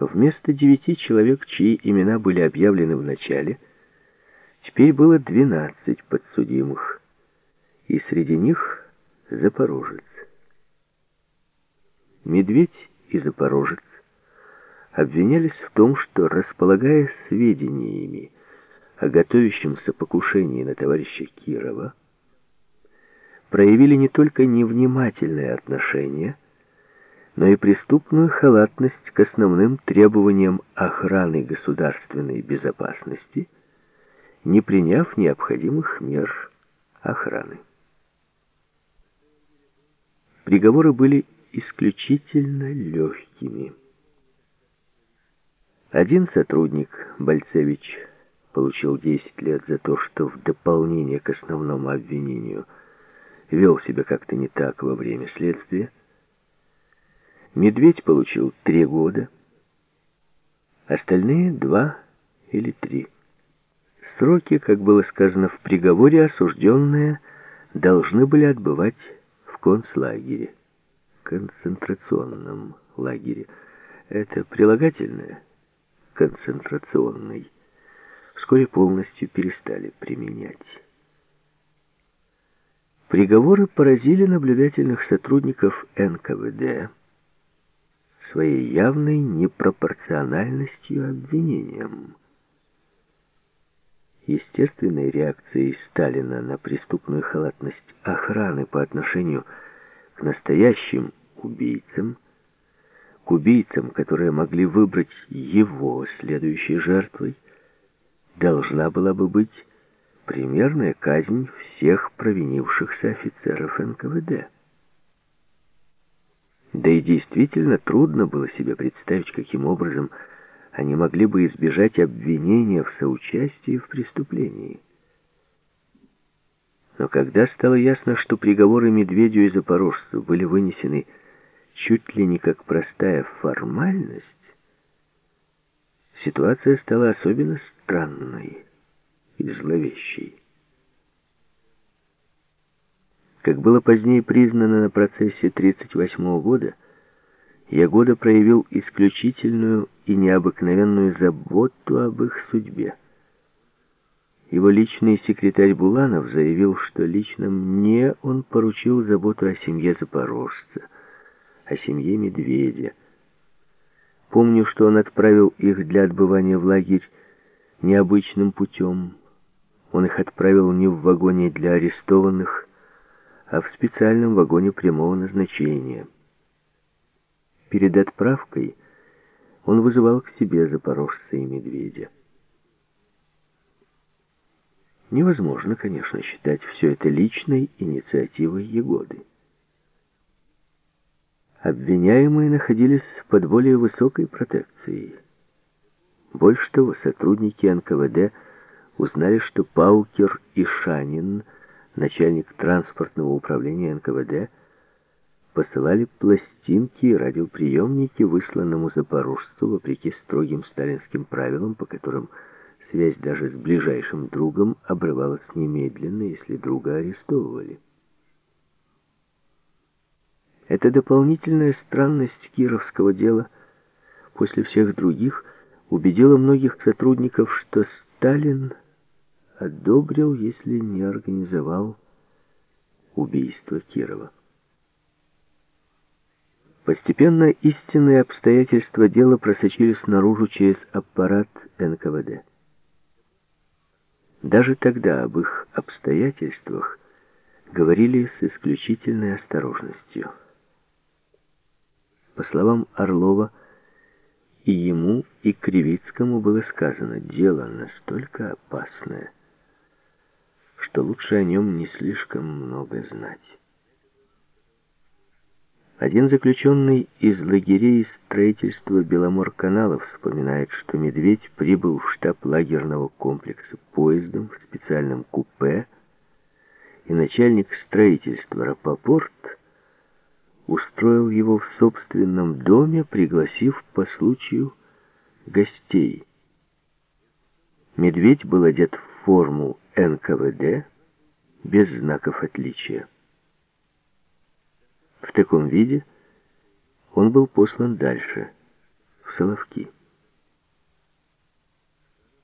Вместо девяти человек, чьи имена были объявлены в начале, теперь было двенадцать подсудимых, и среди них Запорожец. Медведь и Запорожец обвинялись в том, что, располагая сведениями о готовящемся покушении на товарища Кирова, проявили не только невнимательное отношение, но и преступную халатность к основным требованиям охраны государственной безопасности, не приняв необходимых мер охраны. Приговоры были исключительно легкими. Один сотрудник, Бальцевич, получил 10 лет за то, что в дополнение к основному обвинению вел себя как-то не так во время следствия, Медведь получил три года, остальные два или три. Сроки, как было сказано в приговоре, осужденные должны были отбывать в концлагере, концентрационном лагере. Это прилагательное концентрационный вскоре полностью перестали применять. Приговоры поразили наблюдательных сотрудников НКВД, своей явной непропорциональностью обвинениям. Естественной реакцией Сталина на преступную халатность охраны по отношению к настоящим убийцам, к убийцам, которые могли выбрать его следующей жертвой, должна была бы быть примерная казнь всех провинившихся офицеров НКВД. Да и действительно трудно было себе представить, каким образом они могли бы избежать обвинения в соучастии в преступлении. Но когда стало ясно, что приговоры Медведю и Запорожцу были вынесены чуть ли не как простая формальность, ситуация стала особенно странной и зловещей. Как было позднее признано на процессе 1938 года, Ягода проявил исключительную и необыкновенную заботу об их судьбе. Его личный секретарь Буланов заявил, что лично мне он поручил заботу о семье Запорожца, о семье Медведя. Помню, что он отправил их для отбывания в лагерь необычным путем. Он их отправил не в вагоне для арестованных, а в специальном вагоне прямого назначения. Перед отправкой он вызывал к себе запорожца и медведя. Невозможно, конечно, считать все это личной инициативой Егоды. Обвиняемые находились под более высокой протекцией. Больше того, сотрудники НКВД узнали, что Паукер и Шанин – начальник транспортного управления НКВД, посылали пластинки и радиоприемники высланному запорожцу вопреки строгим сталинским правилам, по которым связь даже с ближайшим другом обрывалась немедленно, если друга арестовывали. Эта дополнительная странность кировского дела после всех других убедила многих сотрудников, что Сталин одобрил, если не организовал убийство Кирова. Постепенно истинные обстоятельства дела просочились наружу через аппарат НКВД. Даже тогда об их обстоятельствах говорили с исключительной осторожностью. По словам Орлова, и ему, и Кривицкому было сказано, дело настолько опасное, что лучше о нем не слишком много знать. Один заключенный из лагерей строительства Беломор-каналов вспоминает, что Медведь прибыл в штаб лагерного комплекса поездом в специальном купе, и начальник строительства Рапопорт устроил его в собственном доме, пригласив по случаю гостей. Медведь был одет в форму НКВД без знаков отличия. В таком виде он был послан дальше, в Соловки.